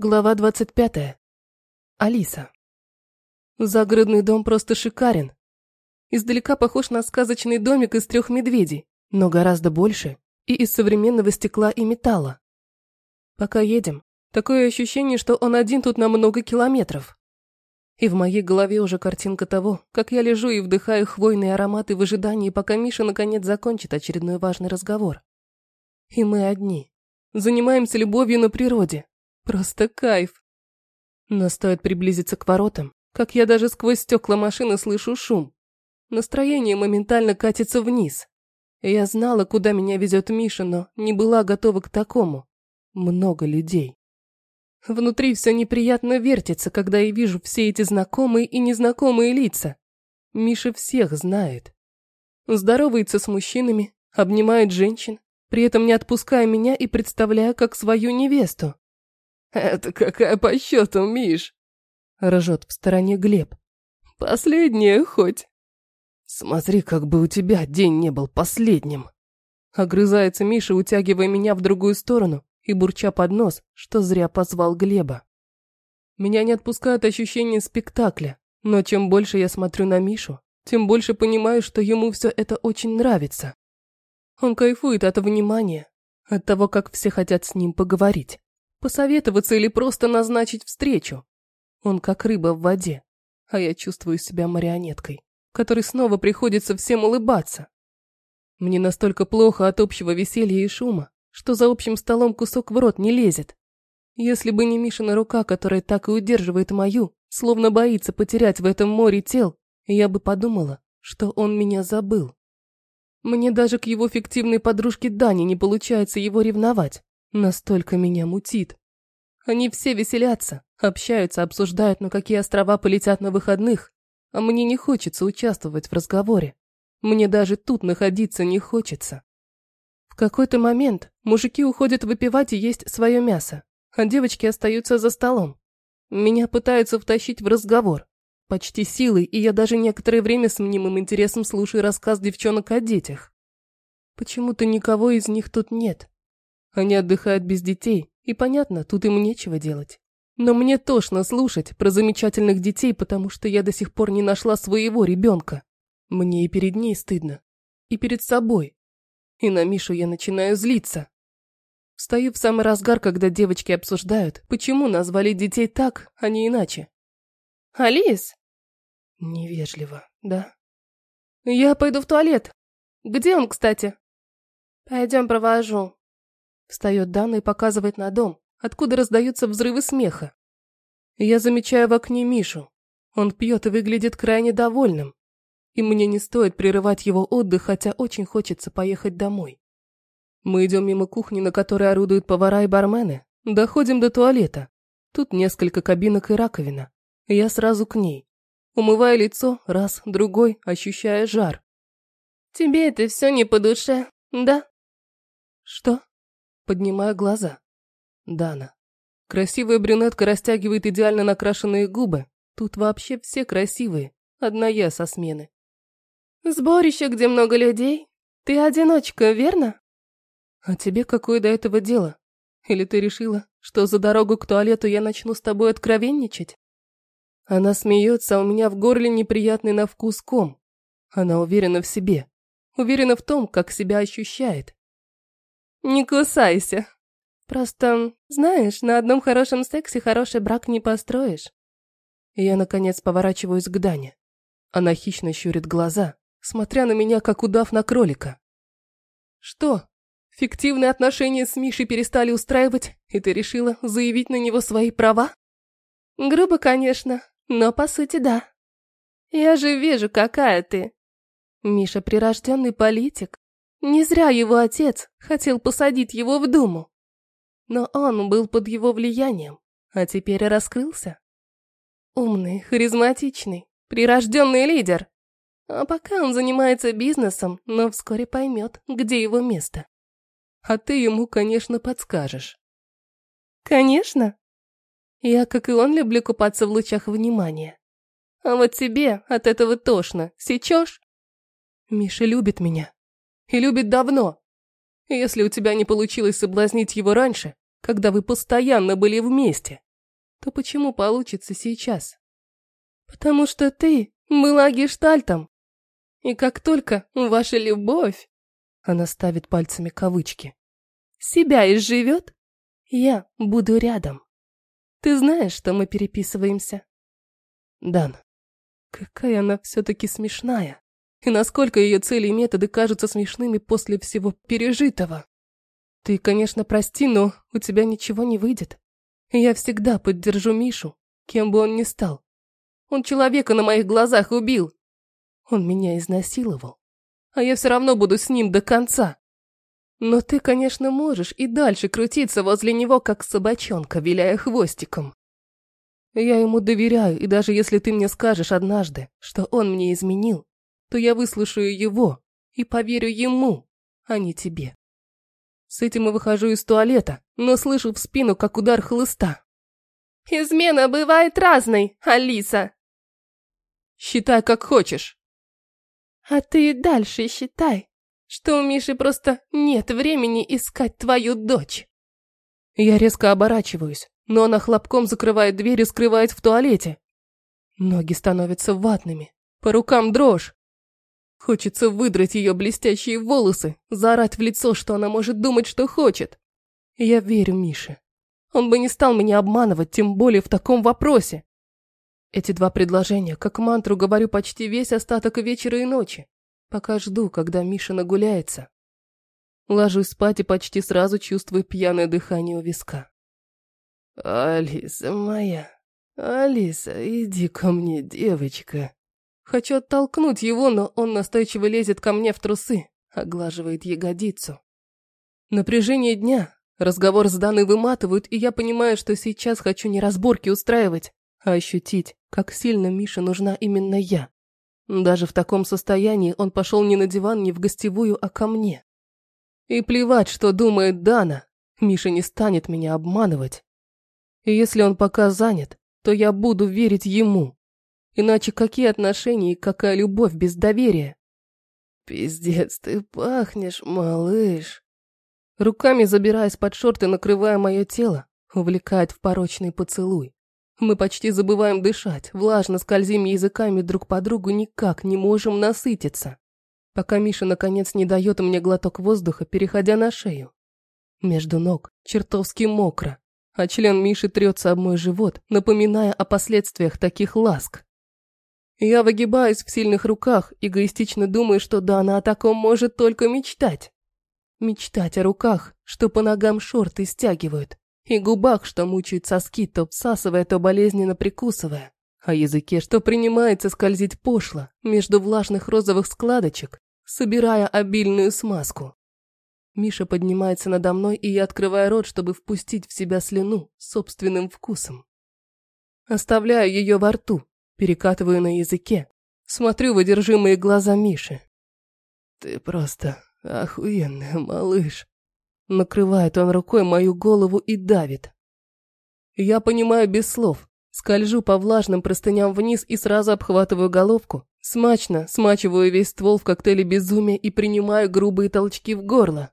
Глава 25. Алиса. Загородный дом просто шикарен. Издалека похож на сказочный домик из трех медведей, но гораздо больше и из современного стекла и металла. Пока едем, такое ощущение, что он один тут на много километров. И в моей голове уже картинка того, как я лежу и вдыхаю хвойные ароматы в ожидании, пока Миша наконец закончит очередной важный разговор. И мы одни. Занимаемся любовью на природе, Просто кайф. Но стоит приблизиться к воротам, как я даже сквозь стекла машины слышу шум. Настроение моментально катится вниз. Я знала, куда меня везет Миша, но не была готова к такому. Много людей. Внутри все неприятно вертится, когда я вижу все эти знакомые и незнакомые лица. Миша всех знает. Здоровается с мужчинами, обнимает женщин, при этом не отпуская меня и представляя как свою невесту. «Это какая по счету, Миш?» Ржет в стороне Глеб. «Последняя хоть?» «Смотри, как бы у тебя день не был последним!» Огрызается Миша, утягивая меня в другую сторону и бурча под нос, что зря позвал Глеба. Меня не отпускает ощущение спектакля, но чем больше я смотрю на Мишу, тем больше понимаю, что ему все это очень нравится. Он кайфует от внимания, от того, как все хотят с ним поговорить. Посоветоваться или просто назначить встречу. Он как рыба в воде, а я чувствую себя марионеткой, которой снова приходится всем улыбаться. Мне настолько плохо от общего веселья и шума, что за общим столом кусок в рот не лезет. Если бы не Мишина рука, которая так и удерживает мою, словно боится потерять в этом море тел, я бы подумала, что он меня забыл. Мне даже к его фиктивной подружке Дане не получается его ревновать. Настолько меня мутит. Они все веселятся, общаются, обсуждают, на какие острова полетят на выходных, а мне не хочется участвовать в разговоре. Мне даже тут находиться не хочется. В какой-то момент мужики уходят выпивать и есть свое мясо, а девочки остаются за столом. Меня пытаются втащить в разговор. Почти силой, и я даже некоторое время с мнимым интересом слушаю рассказ девчонок о детях. Почему-то никого из них тут нет. Они отдыхают без детей, и понятно, тут им нечего делать. Но мне тошно слушать про замечательных детей, потому что я до сих пор не нашла своего ребенка. Мне и перед ней стыдно. И перед собой. И на Мишу я начинаю злиться. Встаю в самый разгар, когда девочки обсуждают, почему назвали детей так, а не иначе. «Алис?» Невежливо, да? «Я пойду в туалет. Где он, кстати?» «Пойдем провожу», Встает Дана и показывает на дом, откуда раздаются взрывы смеха. Я замечаю в окне Мишу. Он пьет и выглядит крайне довольным. И мне не стоит прерывать его отдых, хотя очень хочется поехать домой. Мы идем мимо кухни, на которой орудуют повара и бармены. Доходим до туалета. Тут несколько кабинок и раковина. Я сразу к ней. Умываю лицо, раз, другой, ощущая жар. «Тебе это все не по душе, да?» «Что?» Поднимаю глаза. Дана. Красивая брюнетка растягивает идеально накрашенные губы. Тут вообще все красивые. Одна я со смены. Сборище, где много людей. Ты одиночка, верно? А тебе какое до этого дело? Или ты решила, что за дорогу к туалету я начну с тобой откровенничать? Она смеется, а у меня в горле неприятный на вкус ком. Она уверена в себе. Уверена в том, как себя ощущает. Не кусайся. Просто, знаешь, на одном хорошем сексе хороший брак не построишь. Я, наконец, поворачиваюсь к Дане. Она хищно щурит глаза, смотря на меня, как удав на кролика. Что? Фиктивные отношения с Мишей перестали устраивать, и ты решила заявить на него свои права? Грубо, конечно, но по сути да. Я же вижу, какая ты. Миша прирожденный политик, не зря его отец хотел посадить его в Думу. Но он был под его влиянием, а теперь раскрылся. Умный, харизматичный, прирожденный лидер. А пока он занимается бизнесом, но вскоре поймет, где его место. А ты ему, конечно, подскажешь. Конечно. Я, как и он, люблю купаться в лучах внимания. А вот тебе от этого тошно. Сечешь? Миша любит меня. И любит давно. Если у тебя не получилось соблазнить его раньше, когда вы постоянно были вместе, то почему получится сейчас? Потому что ты была гештальтом. И как только ваша любовь, она ставит пальцами кавычки, себя изживет, я буду рядом. Ты знаешь, что мы переписываемся? Дан, какая она все-таки смешная. И насколько ее цели и методы кажутся смешными после всего пережитого. Ты, конечно, прости, но у тебя ничего не выйдет. Я всегда поддержу Мишу, кем бы он ни стал. Он человека на моих глазах убил. Он меня изнасиловал. А я все равно буду с ним до конца. Но ты, конечно, можешь и дальше крутиться возле него, как собачонка, виляя хвостиком. Я ему доверяю, и даже если ты мне скажешь однажды, что он мне изменил, то я выслушаю его и поверю ему, а не тебе. С этим и выхожу из туалета, но слышу в спину, как удар хлыста. «Измена бывает разной, Алиса!» «Считай, как хочешь!» «А ты и дальше считай, что у Миши просто нет времени искать твою дочь!» Я резко оборачиваюсь, но она хлопком закрывает дверь и скрывает в туалете. Ноги становятся ватными, по рукам дрожь. Хочется выдрать ее блестящие волосы, заорать в лицо, что она может думать, что хочет. Я верю Мише. Он бы не стал меня обманывать, тем более в таком вопросе. Эти два предложения, как мантру, говорю почти весь остаток вечера и ночи, пока жду, когда Миша нагуляется. Ложусь спать и почти сразу чувствую пьяное дыхание у виска. «Алиса моя, Алиса, иди ко мне, девочка». Хочу оттолкнуть его, но он настойчиво лезет ко мне в трусы, оглаживает ягодицу. Напряжение дня, разговор с Даной выматывают, и я понимаю, что сейчас хочу не разборки устраивать, а ощутить, как сильно Мише нужна именно я. Даже в таком состоянии он пошел не на диван, не в гостевую, а ко мне. И плевать, что думает Дана, Миша не станет меня обманывать. И если он пока занят, то я буду верить ему. Иначе какие отношения и какая любовь без доверия? Пиздец, ты пахнешь, малыш. Руками забираясь под шорты, накрывая мое тело, увлекает в порочный поцелуй. Мы почти забываем дышать, влажно скользим языками друг по другу, никак не можем насытиться. Пока Миша наконец не дает мне глоток воздуха, переходя на шею. Между ног чертовски мокро, а член Миши трется об мой живот, напоминая о последствиях таких ласк. Я выгибаюсь в сильных руках, эгоистично думаю, что Дана о таком может только мечтать. Мечтать о руках, что по ногам шорты стягивают, и губах, что мучают соски, то всасывая, то болезненно прикусывая, о языке, что принимается скользить пошло между влажных розовых складочек, собирая обильную смазку. Миша поднимается надо мной, и я открываю рот, чтобы впустить в себя слюну собственным вкусом. Оставляю ее во рту, перекатываю на языке, смотрю в одержимые глаза Миши. «Ты просто охуенный малыш!» Накрывает он рукой мою голову и давит. Я понимаю без слов, скольжу по влажным простыням вниз и сразу обхватываю головку, смачно смачиваю весь ствол в коктейле безумия и принимаю грубые толчки в горло.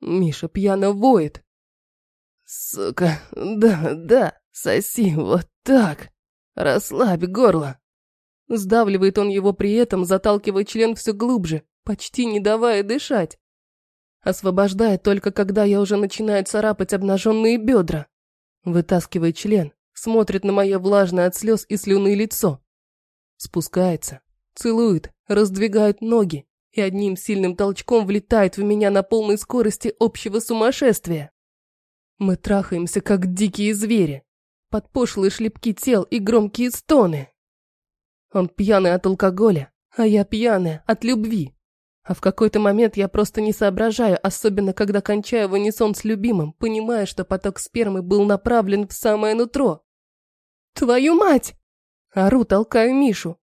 Миша пьяно воет. «Сука, да, да, соси, вот так!» Расслабь горло. Сдавливает он его при этом, заталкивая член все глубже, почти не давая дышать. Освобождает только когда я уже начинаю царапать обнаженные бедра. Вытаскивает член, смотрит на мое влажное от слез и слюны лицо. Спускается, целует, раздвигает ноги и одним сильным толчком влетает в меня на полной скорости общего сумасшествия. Мы трахаемся, как дикие звери под пошлые шлепки тел и громкие стоны. Он пьяный от алкоголя, а я пьяная от любви. А в какой-то момент я просто не соображаю, особенно когда кончаю в унисон с любимым, понимая, что поток спермы был направлен в самое нутро. «Твою мать!» Ору, толкаю Мишу.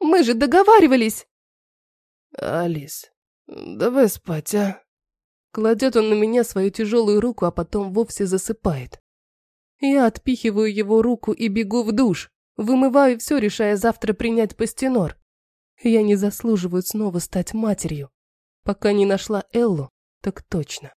«Мы же договаривались!» «Алис, давай спать, а?» Кладет он на меня свою тяжелую руку, а потом вовсе засыпает. Я отпихиваю его руку и бегу в душ. Вымываю все, решая завтра принять пастенор. Я не заслуживаю снова стать матерью. Пока не нашла Эллу, так точно.